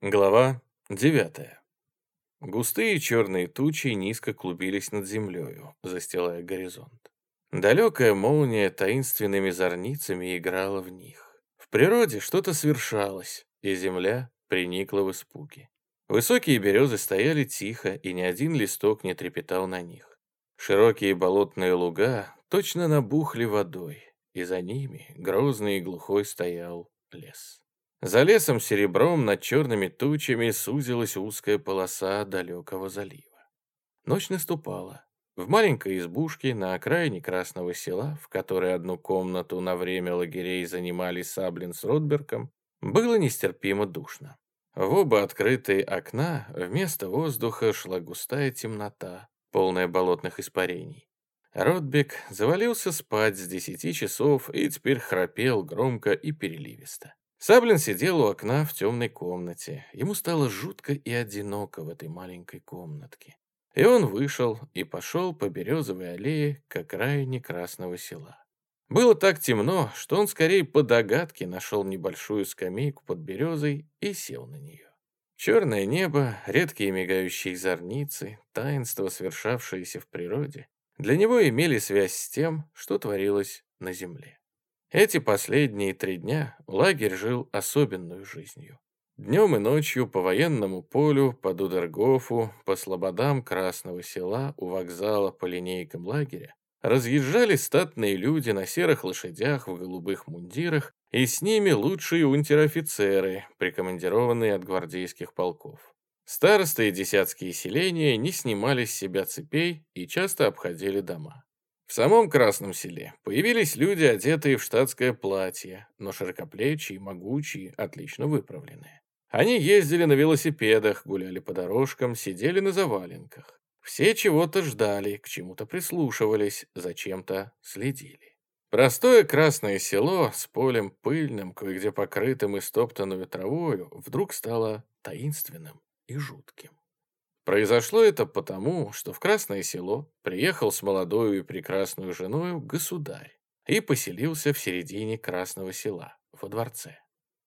Глава 9. Густые черные тучи низко клубились над землею, застилая горизонт. Далекая молния таинственными зорницами играла в них. В природе что-то свершалось, и земля приникла в испуге. Высокие березы стояли тихо, и ни один листок не трепетал на них. Широкие болотные луга точно набухли водой, и за ними грозный и глухой стоял лес. За лесом серебром над черными тучами сузилась узкая полоса далекого залива. Ночь наступала. В маленькой избушке на окраине Красного села, в которой одну комнату на время лагерей занимали Саблин с Ротбергом, было нестерпимо душно. В оба открытые окна вместо воздуха шла густая темнота, полная болотных испарений. Ротбек завалился спать с десяти часов и теперь храпел громко и переливисто. Саблин сидел у окна в темной комнате. Ему стало жутко и одиноко в этой маленькой комнатке. И он вышел и пошел по березовой аллее к окраине Красного села. Было так темно, что он скорее по догадке нашел небольшую скамейку под березой и сел на нее. Черное небо, редкие мигающие зорницы, таинства, свершавшиеся в природе, для него имели связь с тем, что творилось на земле. Эти последние три дня лагерь жил особенную жизнью. Днем и ночью по военному полю, по Дудергофу, по слободам Красного села, у вокзала, по линейкам лагеря разъезжали статные люди на серых лошадях в голубых мундирах, и с ними лучшие унтер-офицеры, прикомандированные от гвардейских полков. Старосты и десятские селения не снимали с себя цепей и часто обходили дома. В самом Красном селе появились люди, одетые в штатское платье, но широкоплечие, могучие, отлично выправленные. Они ездили на велосипедах, гуляли по дорожкам, сидели на заваленках. Все чего-то ждали, к чему-то прислушивались, за чем-то следили. Простое красное село с полем пыльным, кое-где покрытым и стоптанную травою, вдруг стало таинственным и жутким. Произошло это потому, что в Красное Село приехал с молодою и прекрасную женою государь и поселился в середине Красного Села, во дворце.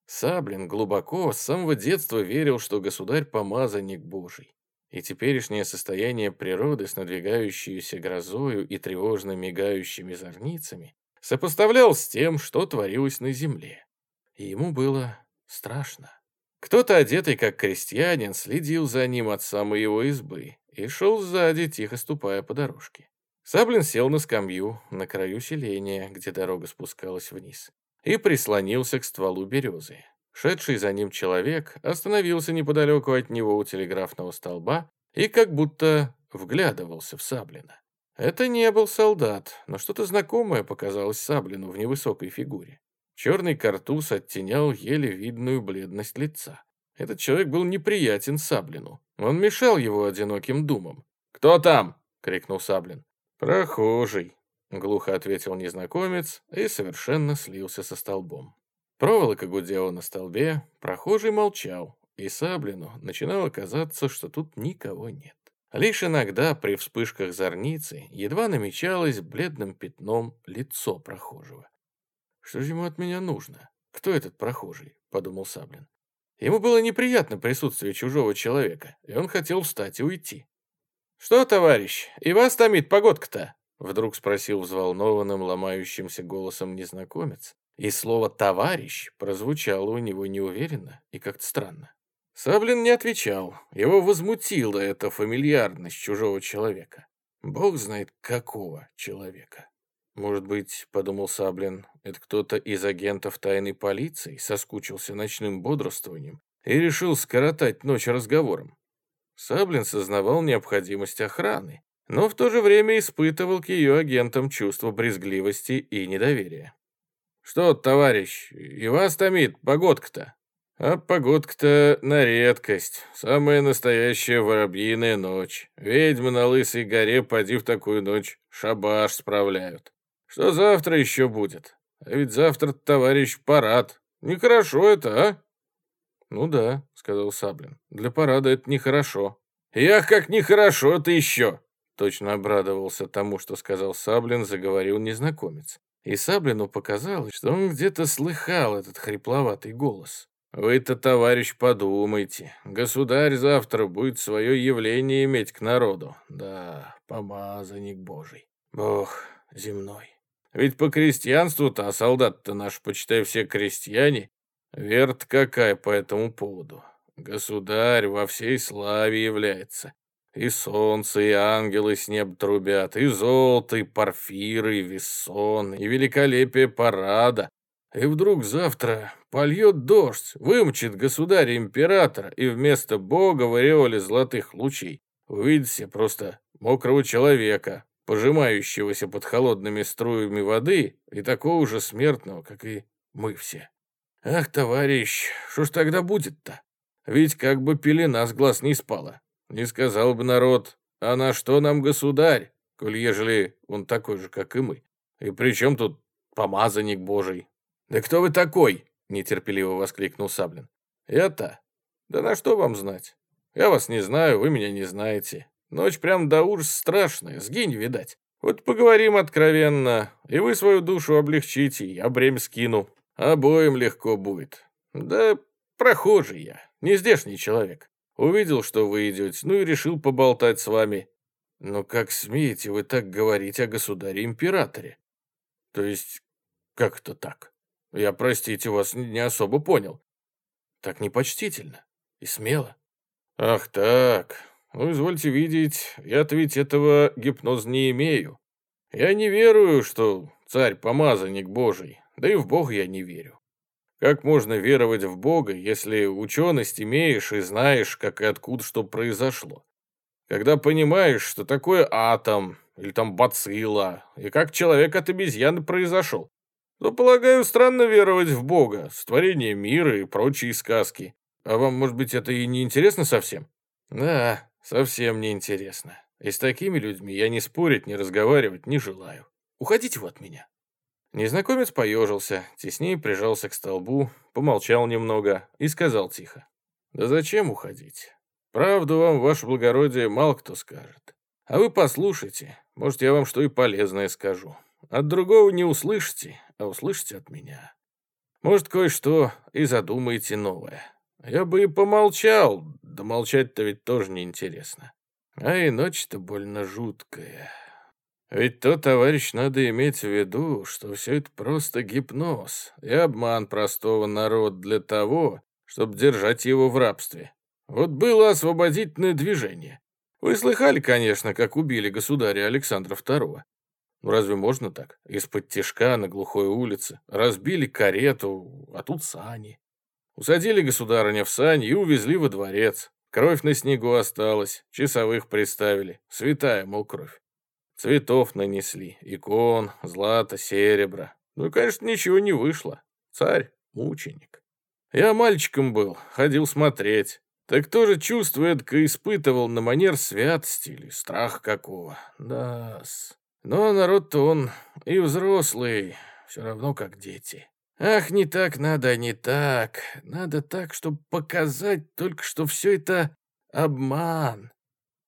Саблин глубоко с самого детства верил, что государь помазанник Божий, и теперешнее состояние природы с надвигающейся грозою и тревожно мигающими зорницами сопоставлял с тем, что творилось на земле. И ему было страшно. Кто-то, одетый как крестьянин, следил за ним от самой его избы и шел сзади, тихо ступая по дорожке. Саблин сел на скамью на краю селения, где дорога спускалась вниз, и прислонился к стволу березы. Шедший за ним человек остановился неподалеку от него у телеграфного столба и как будто вглядывался в Саблина. Это не был солдат, но что-то знакомое показалось Саблину в невысокой фигуре. Черный картуз оттенял еле видную бледность лица. Этот человек был неприятен Саблину. Он мешал его одиноким думам. «Кто там?» — крикнул Саблин. «Прохожий», — глухо ответил незнакомец и совершенно слился со столбом. Проволока гудела на столбе, прохожий молчал, и Саблину начинало казаться, что тут никого нет. Лишь иногда при вспышках зорницы едва намечалось бледным пятном лицо прохожего. «Что же ему от меня нужно? Кто этот прохожий?» — подумал Саблин. Ему было неприятно присутствие чужого человека, и он хотел встать и уйти. «Что, товарищ, и вас томит погодка-то?» Вдруг спросил взволнованным, ломающимся голосом незнакомец, и слово «товарищ» прозвучало у него неуверенно и как-то странно. Саблин не отвечал, его возмутила эта фамильярность чужого человека. Бог знает, какого человека. «Может быть, — подумал Саблин, — это кто-то из агентов тайной полиции соскучился ночным бодрствованием и решил скоротать ночь разговором?» Саблин сознавал необходимость охраны, но в то же время испытывал к ее агентам чувство брезгливости и недоверия. «Что, товарищ, и вас томит погодка-то?» «А погодка-то на редкость, самая настоящая воробьиная ночь. Ведьмы на Лысой горе, поди в такую ночь, шабаш справляют. Что завтра еще будет? А ведь завтра, товарищ, парад. Нехорошо это, а? Ну да, сказал Саблин. Для парада это нехорошо. Ях, как нехорошо это еще! Точно обрадовался тому, что сказал Саблин, заговорил незнакомец. И Саблину показалось, что он где-то слыхал этот хрипловатый голос. Вы-то, товарищ, подумайте. Государь завтра будет свое явление иметь к народу. Да, помазанник божий. Бог земной. Ведь по крестьянству-то, а солдат-то наш, почитай, все крестьяне, верт какая по этому поводу. Государь во всей славе является. И солнце, и ангелы с неба трубят, и золото, и порфиры, и вессон, и великолепие парада. И вдруг завтра польет дождь, вымочит государя-императора, и вместо бога в ореоле золотых лучей увидите просто мокрого человека, пожимающегося под холодными струями воды и такого же смертного, как и мы все. Ах, товарищ, что ж тогда будет-то? Ведь как бы пелена с глаз не спала. Не сказал бы народ, а на что нам государь, коль ежели он такой же, как и мы? И при чем тут помазанник божий? Да кто вы такой? Нетерпеливо воскликнул Саблин. Я-то? Да на что вам знать? Я вас не знаю, вы меня не знаете. Ночь прям до ужас страшная, сгинь, видать. Вот поговорим откровенно, и вы свою душу облегчите, я бремя скину. Обоим легко будет. Да прохожий я, не здешний человек. Увидел, что вы идете, ну и решил поболтать с вами. Но как смеете вы так говорить о государе-императоре? То есть, как это так? Я, простите, вас не особо понял. Так непочтительно и смело. Ах так, ну, извольте видеть, я-то ведь этого гипноз не имею. Я не верую, что царь помазанник божий, да и в Бога я не верю. Как можно веровать в Бога, если ученость имеешь и знаешь, как и откуда что произошло? Когда понимаешь, что такое атом, или там бацилла, и как человек от обезьяны произошел, то, полагаю, странно веровать в Бога, створение мира и прочие сказки. А вам, может быть, это и не интересно совсем? Да, совсем не интересно. И с такими людьми я не спорить, не разговаривать не желаю. Уходите вы от меня. Незнакомец поежился, теснее прижался к столбу, помолчал немного и сказал тихо. «Да зачем уходить? Правду вам, ваше благородие, мало кто скажет. А вы послушайте, может, я вам что и полезное скажу. От другого не услышите, а услышите от меня. Может, кое-что и задумаете новое. Я бы и помолчал, да молчать-то ведь тоже неинтересно. А и ночь-то больно жуткая». Ведь то, товарищ, надо иметь в виду, что все это просто гипноз и обман простого народа для того, чтобы держать его в рабстве. Вот было освободительное движение. Вы слыхали, конечно, как убили государя Александра II. Ну разве можно так? Из-под тяжка на глухой улице разбили карету, а тут сани. Усадили государыня в сани и увезли во дворец. Кровь на снегу осталась, часовых приставили. Святая, мол, кровь. Цветов нанесли, икон, злато, серебро. Ну и, конечно, ничего не вышло. Царь, мученик. Я мальчиком был, ходил смотреть. Так тоже чувство эдко испытывал на манер святости или страх какого. да -с. Но народ-то он и взрослый, все равно как дети. Ах, не так надо, а не так. Надо так, чтобы показать только, что все это обман.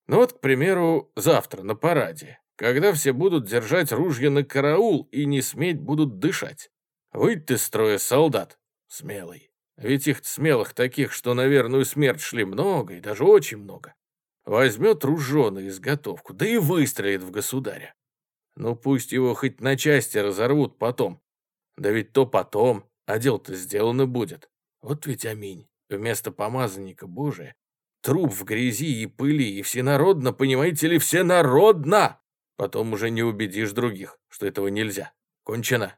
Ну вот, к примеру, завтра на параде когда все будут держать ружья на караул и не сметь будут дышать. Выйдь ты строя солдат, смелый. Ведь их смелых таких, что на верную смерть шли много, и даже очень много. Возьмет ружье на изготовку, да и выстрелит в государя. Ну пусть его хоть на части разорвут потом. Да ведь то потом, а дело-то сделано будет. Вот ведь аминь. Вместо помазанника Божия труп в грязи и пыли, и всенародно, понимаете ли, всенародно! Потом уже не убедишь других, что этого нельзя. Кончено.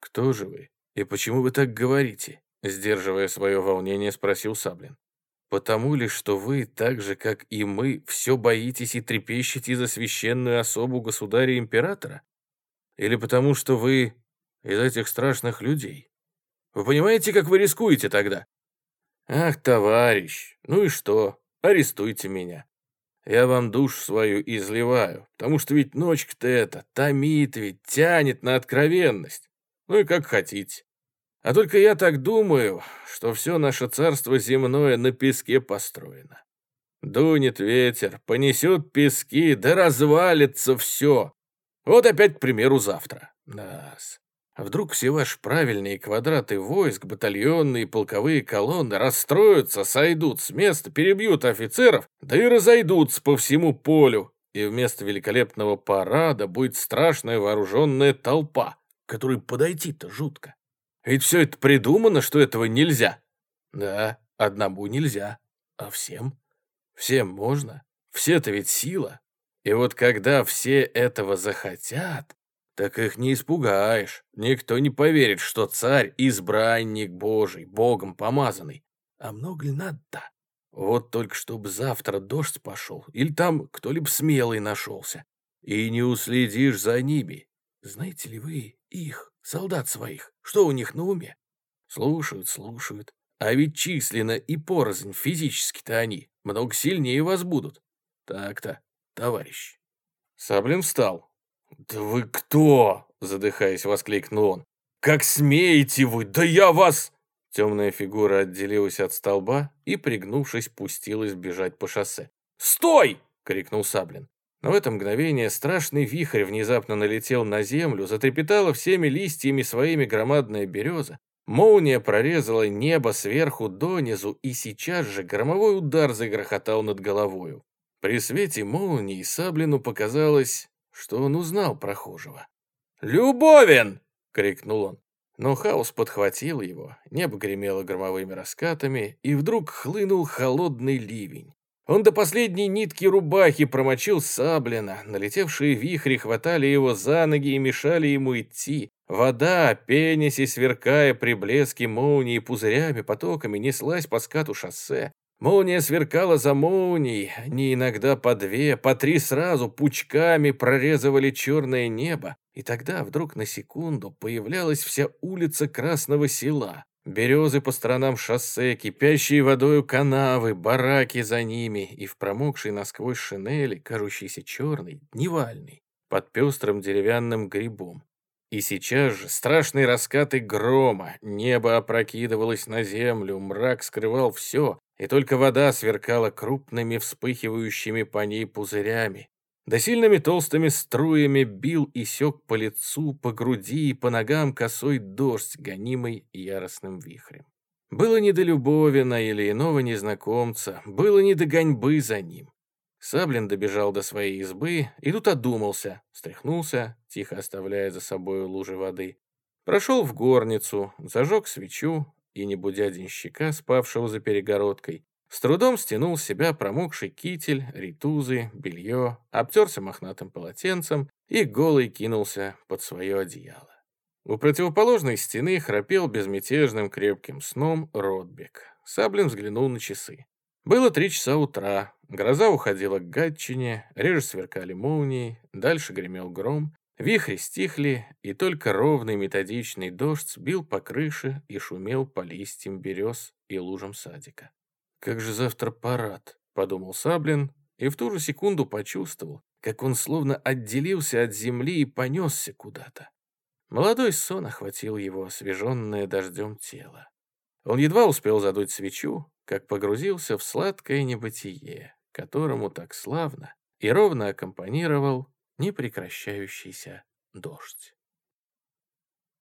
Кто же вы? И почему вы так говорите? Сдерживая свое волнение, спросил Саблин. Потому ли, что вы, так же, как и мы, все боитесь и трепещете за священную особу государя-императора? Или потому, что вы из этих страшных людей? Вы понимаете, как вы рискуете тогда? Ах, товарищ, ну и что? Арестуйте меня. Я вам душу свою изливаю, потому что ведь ночка-то эта томит ведь, тянет на откровенность. Ну и как хотите. А только я так думаю, что все наше царство земное на песке построено. Дунет ветер, понесет пески, да развалится все. Вот опять, к примеру, завтра. Нас. А вдруг все ваши правильные квадраты войск, батальонные, полковые колонны расстроятся, сойдут с места, перебьют офицеров, да и разойдутся по всему полю, и вместо великолепного парада будет страшная вооруженная толпа, которой подойти-то жутко. Ведь все это придумано, что этого нельзя. Да, одному нельзя, а всем? Всем можно. Все-то ведь сила. И вот когда все этого захотят, так их не испугаешь. Никто не поверит, что царь — избранник Божий, Богом помазанный. А много ли надо-то? Вот только чтобы завтра дождь пошел, или там кто-либо смелый нашелся. И не уследишь за ними. Знаете ли вы их, солдат своих, что у них на уме? Слушают, слушают. А ведь численно и порознь физически-то они много сильнее вас будут. Так-то, товарищ. Саблин встал, «Да вы кто?» — задыхаясь, воскликнул он. «Как смеете вы? Да я вас...» Темная фигура отделилась от столба и, пригнувшись, пустилась бежать по шоссе. «Стой!» — крикнул Саблин. Но в это мгновение страшный вихрь внезапно налетел на землю, затрепетала всеми листьями своими громадная береза. Молния прорезала небо сверху донизу, и сейчас же громовой удар загрохотал над головою. При свете молнии Саблину показалось, что он узнал прохожего. «Любовин!» — крикнул он. Но хаос подхватил его, небо гремело громовыми раскатами, и вдруг хлынул холодный ливень. Он до последней нитки рубахи промочил Саблина, налетевшие вихри хватали его за ноги и мешали ему идти. Вода, пенясь и сверкая при блеске молнии пузырями, потоками, неслась по скату шоссе. Молния сверкала за молнией, они иногда по две, по три сразу пучками прорезывали черное небо, и тогда вдруг на секунду появлялась вся улица Красного Села. Березы по сторонам шоссе, кипящие водою канавы, бараки за ними и в промокшей насквозь шинели, кажущейся черной, дневальной, под пестрым деревянным грибом. И сейчас же страшные раскаты грома, небо опрокидывалось на землю, мрак скрывал все, и только вода сверкала крупными вспыхивающими по ней пузырями. Да сильными толстыми струями бил и сёк по лицу, по груди и по ногам косой дождь, гонимый яростным вихрем. Было не до Любовина или иного незнакомца, было не до гоньбы за ним. Саблин добежал до своей избы и тут одумался, встряхнулся, тихо оставляя за собой лужи воды. Прошел в горницу, зажег свечу, и, не будя денщика, спавшего за перегородкой, с трудом стянул с себя промокший китель, ритузы, белье, обтерся мохнатым полотенцем и голый кинулся под свое одеяло. У противоположной стены храпел безмятежным крепким сном Ротбек. Саблин взглянул на часы. Было три часа утра, гроза уходила к Гатчине, реже сверкали молнии, дальше гремел гром, Вихри стихли, и только ровный методичный дождь бил по крыше и шумел по листьям берез и лужам садика. «Как же завтра парад?» — подумал Саблин, и в ту же секунду почувствовал, как он словно отделился от земли и понесся куда-то. Молодой сон охватил его освеженное дождем тело. Он едва успел задуть свечу, как погрузился в сладкое небытие, которому так славно и ровно аккомпанировал непрекращающийся дождь.